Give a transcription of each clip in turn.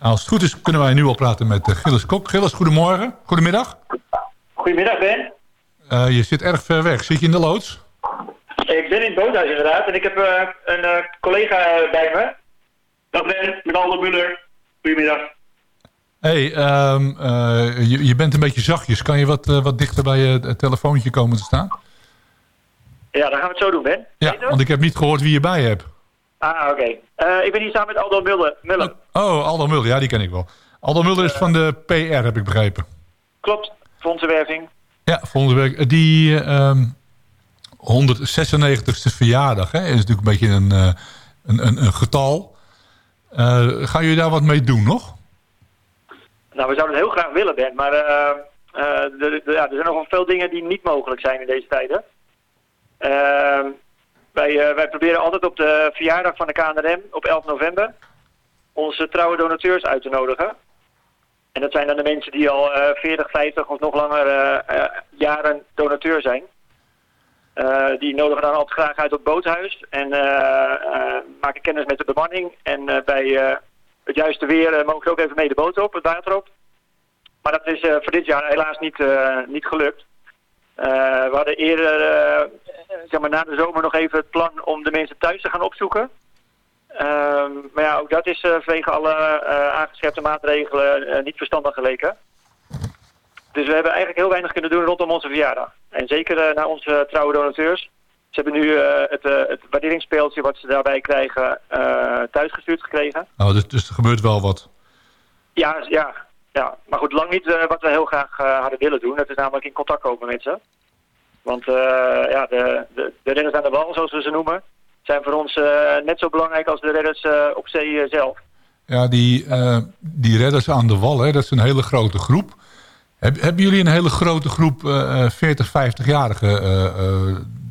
Als het goed is kunnen wij nu al praten met uh, Gilles Kok. Gilles, goedemorgen. Goedemiddag. Goedemiddag Ben. Uh, je zit erg ver weg. Zit je in de loods? Ik ben in het boothuis inderdaad. En ik heb uh, een collega bij me. Dag Ben, met Aldo Muller. Goedemiddag. hey, um, je, je, bent een beetje zachtjes. Kan je wat, wat dichter bij je telefoontje komen te staan? Ja, dan gaan we het zo doen, Ben. Ja, want ik heb niet gehoord wie je bij hebt. Ah, oké. Okay. ik ben hier samen met Aldo Muller. Muller. Oh, Aldo Muller. Ja, die ken ik wel. Aldo Muller is van de PR, heb ik begrepen. Klopt. Fondsenwerving. Ja, fondsenwerving. Die um, 196ste verjaardag hè, is natuurlijk een beetje een, een, een, een getal. Uh, gaan jullie daar wat mee doen nog? Nou, we zouden het heel graag willen, Ben. Maar uh, uh, de, ja, er zijn nogal veel dingen die niet mogelijk zijn in deze tijden. Wij, wij proberen altijd op de verjaardag van de KNRM op 11 november onze trouwe donateurs uit te nodigen. En dat zijn dan de mensen die al uh, 40, 50 of nog langer uh, jaren donateur zijn. die nodigen dan altijd graag uit op boothuis en maken kennis met de bemanning. En bij het juiste weer mogen ze ook even mee de boot op, het water op. Maar dat is voor dit jaar helaas niet, niet gelukt. We hadden eerder, zeg maar na de zomer nog even het plan om de mensen thuis te gaan opzoeken. Um, maar ja, ook dat is uh, vanwege alle uh, aangescherpte maatregelen uh, niet verstandig geleken. Dus we hebben eigenlijk heel weinig kunnen doen rondom onze verjaardag. En zeker naar onze trouwe donateurs. Ze hebben nu het, het waarderingsspeeltje wat ze daarbij krijgen thuisgestuurd gekregen. Oh, dus, dus er gebeurt wel wat? Ja, ja, ja. maar goed, lang niet wat we heel graag hadden willen doen. Dat is namelijk in contact komen met ze. Want ja, de, de, de renners aan de wal, zoals we ze noemen zijn voor ons net zo belangrijk als de redders op zee zelf. Ja, die, die redders aan de wal, hè, dat is een hele grote groep. Heb, hebben jullie een hele grote groep 40, 50-jarige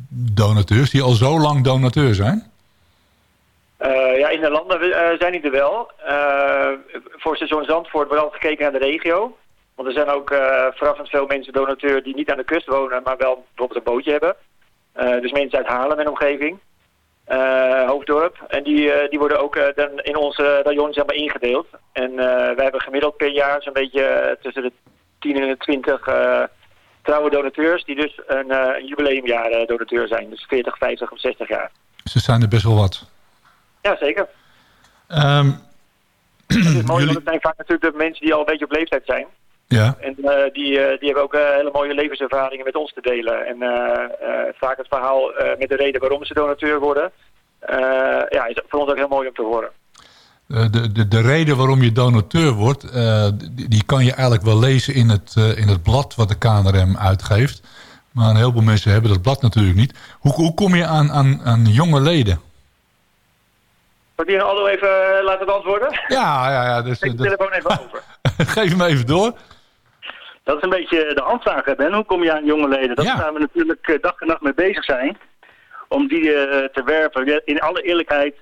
donateurs... die al zo lang donateur zijn? Ja, in de landen zijn die er wel. voor seizoen Zandvoort wordt altijd gekeken naar de regio. Want er zijn ook verrassend veel mensen donateur die niet aan de kust wonen... maar wel bijvoorbeeld een bootje hebben. dus mensen uit Haarlem en omgeving. Hoofddorp. En die, die worden ook dan in onze rayon zeg maar, ingedeeld. En wij hebben gemiddeld per jaar zo'n beetje tussen de 10 en de 20 trouwe donateurs... die dus een, een jubileumjaar donateur zijn. Dus 40, 50 of 60 jaar. Ze zijn er best wel wat. Ja, zeker. Um, het is mooi, jullie... want het zijn vaak natuurlijk de mensen die al een beetje op leeftijd zijn. Ja. En die, die hebben ook hele mooie levenservaringen met ons te delen. En vaak het verhaal met de reden waarom ze donateur worden... ja, is voor ons ook heel mooi om te horen. De, de, de reden waarom je donateur wordt, die, die, kan je eigenlijk wel lezen in het, in het blad wat de KNRM uitgeeft. Maar een heleboel mensen hebben dat blad natuurlijk niet. Hoe, hoe kom je aan, aan, aan jonge leden? Moet je Aldo even laten beantwoorden? Ja, ja, ja. Dus, Geef de telefoon even over. Geef hem even door. Dat is een beetje de handvraag, Ben. Hoe kom je aan jonge leden? Dat ja. gaan we natuurlijk dag en nacht mee bezig zijn. Om die uh, te werven. In alle eerlijkheid,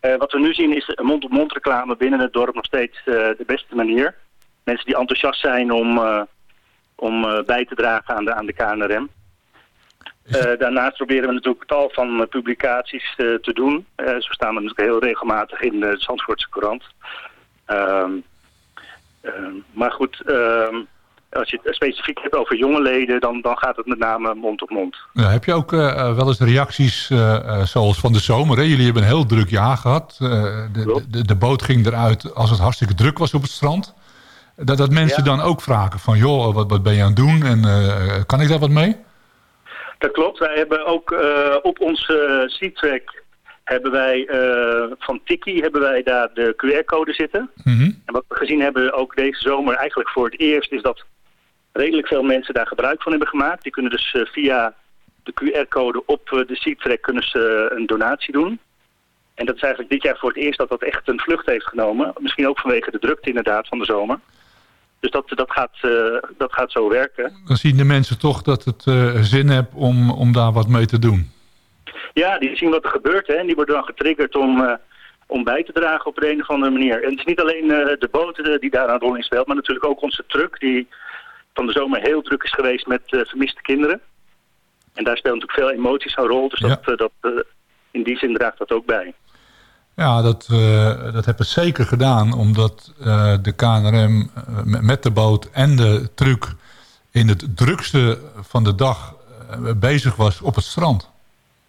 uh, wat we nu zien is mond-op-mond reclame binnen het dorp nog steeds uh, de beste manier. Mensen die enthousiast zijn om, om bij te dragen aan de, aan de KNRM. Daarnaast proberen we natuurlijk tal van publicaties te doen. zo staan we natuurlijk heel regelmatig in de Zandvoortse Courant. Ehm, maar goed... Ehm, als je het specifiek hebt over jonge leden, dan, dan gaat het met name mond op mond. Heb je ook wel eens reacties zoals van de zomer? Hè? Jullie hebben een heel druk jaar gehad. De, de, de, boot ging eruit als het hartstikke druk was op het strand. Dat, dat mensen ja. dan ook vragen van, joh, wat, wat ben je aan het doen en kan ik daar wat mee? Dat klopt. Wij hebben ook op onze Sea-Track hebben wij van Tiki hebben wij daar de QR-code zitten. Mm -hmm. En wat we gezien hebben ook deze zomer eigenlijk voor het eerst is dat redelijk veel mensen daar gebruik van hebben gemaakt. Die kunnen dus uh, via de QR-code op de Seatrack kunnen ze een donatie doen. En dat is eigenlijk dit jaar voor het eerst dat dat echt een vlucht heeft genomen. Misschien ook vanwege de drukte inderdaad van de zomer. Dus dat, dat, gaat, dat gaat zo werken. Dan zien de mensen toch dat het zin heeft om, om daar wat mee te doen. Ja, die zien wat er gebeurt. Hè, en die worden dan getriggerd om, om bij te dragen op de een of andere manier. En het is niet alleen de boot die daar een rol in speelt, maar natuurlijk ook onze truck die van de zomer heel druk is geweest met vermiste kinderen. En daar speelt natuurlijk veel emoties een rol. Dus dat, ja. dat in die zin draagt dat ook bij. Ja, dat, uh, dat hebben we zeker gedaan. Omdat uh, de KNRM uh, met de boot en de truck... in het drukste van de dag bezig was op het strand.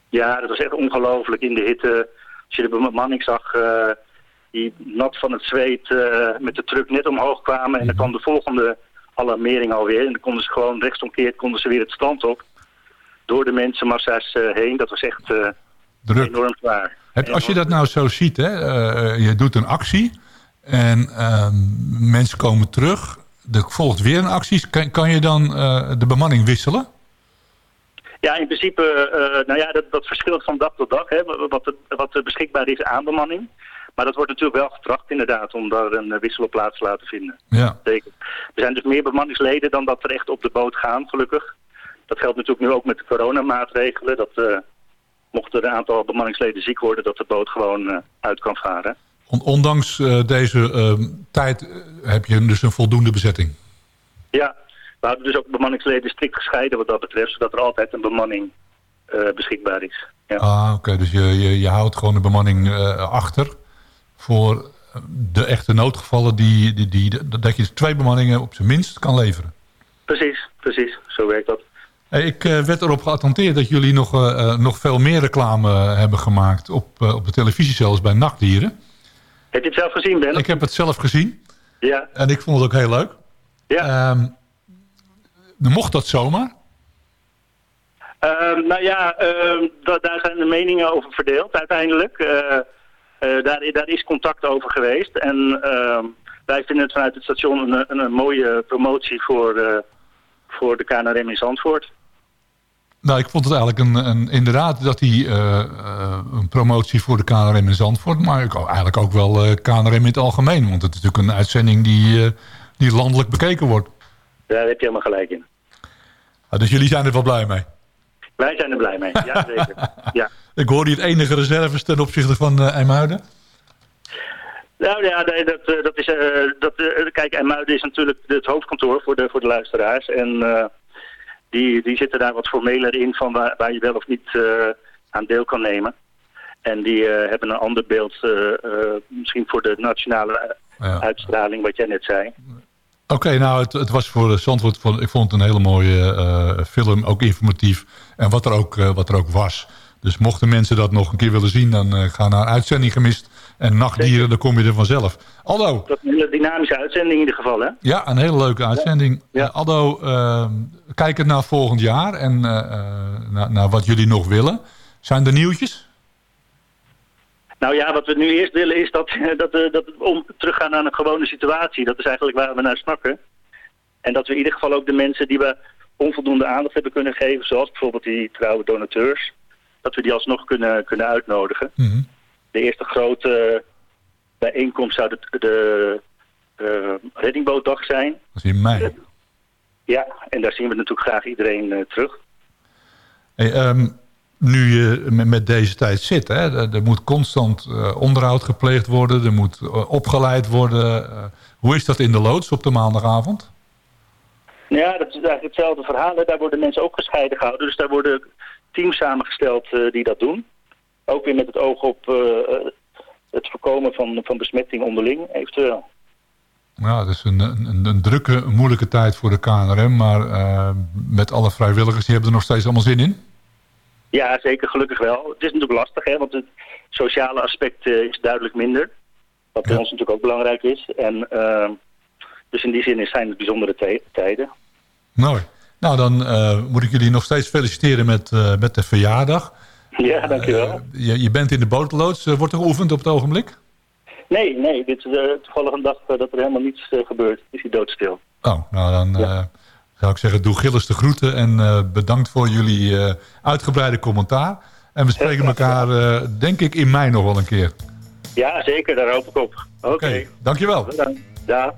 Ja, dat was echt ongelooflijk in de hitte. Als je de bemanning zag die nat van het zweet met de truck net omhoog kwamen... en dan kwam de volgende alarmering alweer. En dan konden ze gewoon rechtsomkeerd konden ze weer het strand op. Door de mensenmassa's heen. Dat was echt enorm zwaar. Heb, als je dat nou zo ziet, hè, uh, je doet een actie en uh, mensen komen terug, er volgt weer een actie. Kan, kan je dan uh, de bemanning wisselen? Ja, in principe, nou ja, dat, dat verschilt van dag tot dag, hè, wat, wat er beschikbaar is aan bemanning. Maar dat wordt natuurlijk wel getracht inderdaad om daar een wissel op plaats te laten vinden. Ja. Zeker. Er zijn dus meer bemanningsleden dan dat er echt op de boot gaan, gelukkig. Dat geldt natuurlijk nu ook met de coronamaatregelen. Dat mocht er een aantal bemanningsleden ziek worden... dat de boot gewoon uh, uit kan varen. Ondanks uh, deze uh, tijd heb je dus een voldoende bezetting? Ja, we houden dus ook bemanningsleden strikt gescheiden wat dat betreft... zodat er altijd een bemanning beschikbaar is. Ja. Ah, oké. Dus je, je, je, houdt gewoon de bemanning achter... voor de echte noodgevallen die, die, die, dat je twee bemanningen op zijn minst kan leveren. Precies, precies. Zo werkt dat. Ik uh, werd erop geattenteerd dat jullie nog, uh, nog veel meer reclame hebben gemaakt... op, uh, op de televisie zelfs bij Nachtdieren. Heb je het zelf gezien, Ben? Ik heb het zelf gezien. Ja. En ik vond het ook heel leuk. Ja. Um, mocht dat zomaar? Uh, nou ja, daar zijn de meningen over verdeeld uiteindelijk. daar, daar is contact over geweest. En ehm, wij vinden het vanuit het station een, een, een mooie promotie voor voor de KNRM in Zandvoort. Nou, ik vond het eigenlijk een, een inderdaad dat hij uh, uh, een promotie voor de KNRM in Zandvoort, maar eigenlijk ook wel uh, KNRM in het algemeen. Want het is natuurlijk een uitzending die, die landelijk bekeken wordt. Ja, daar heb je helemaal gelijk in. Ah, dus jullie zijn er wel blij mee? Wij zijn er blij mee, ja zeker. ja. Ik hoor hier het enige reserves ten opzichte van uh, IJmuiden. Nou ja, nee, dat, dat is, dat, kijk, IJmuiden is natuurlijk het hoofdkantoor voor de, voor de luisteraars. En die, die zitten daar wat formeler in van waar, waar je wel of niet aan deel kan nemen. En die hebben een ander beeld, misschien voor de nationale ja. uitstraling, wat jij net zei. Oké, okay, nou, het, het, was voor Zandvoort, ik vond het een hele mooie film, ook informatief. En wat er ook, wat er ook was. Dus mochten mensen dat nog een keer willen zien, dan ga naar Uitzending Gemist en nachtdieren, dan kom je er vanzelf. Aldo. Dat is een hele dynamische uitzending in ieder geval, hè? Ja, een hele leuke uitzending. Ja. Aldo, uh, kijk het naar volgend jaar en uh, naar, naar wat jullie nog willen. Zijn er nieuwtjes? Nou ja, wat we nu eerst willen is dat, dat, dat om teruggaan naar een gewone situatie. Dat is eigenlijk waar we naar snakken. En dat we in ieder geval ook de mensen die we onvoldoende aandacht hebben kunnen geven... zoals bijvoorbeeld die trouwe donateurs... dat we die alsnog kunnen, kunnen uitnodigen. Mm -hmm de eerste grote bijeenkomst zou de, de uh, reddingbootdag zijn. Dat is in mei. Ja, en daar zien we natuurlijk graag iedereen uh, terug. Hey, um, nu je met deze tijd zit, hè, er, er moet constant uh, onderhoud gepleegd worden, er moet opgeleid worden. hoe is dat in de loods op de maandagavond? Ja, dat is eigenlijk hetzelfde verhaal. Hè. Daar worden mensen ook gescheiden gehouden. Dus daar worden teams samengesteld die dat doen. Ook weer met het oog op uh, het voorkomen van, van besmetting onderling, eventueel. Ja, het is een, een, een drukke, moeilijke tijd voor de KNRM. Maar uh, met alle vrijwilligers, die hebben er nog steeds allemaal zin in? Ja, zeker, gelukkig wel. Het is natuurlijk lastig, hè, want het sociale aspect uh, is duidelijk minder. Wat ja. voor ons natuurlijk ook belangrijk is. En, uh, dus in die zin zijn het bijzondere tijden. Mooi. Nou, dan moet ik jullie nog steeds feliciteren met, met de verjaardag. Ja, dankjewel. Uh, je, je bent in de boterloods. Uh, wordt er geoefend op het ogenblik? Nee, nee. Dit is toevallig een dag dat er helemaal niets gebeurt. Is hij doodstil. Oh, nou dan ja. zou ik zeggen, doe Gilles de groeten. En bedankt voor jullie uitgebreide commentaar. En we spreken elkaar, denk ik, in mei nog wel een keer. Ja, zeker. Daar hoop ik op. Oké. Okay. Dankjewel. Bedankt. Ja.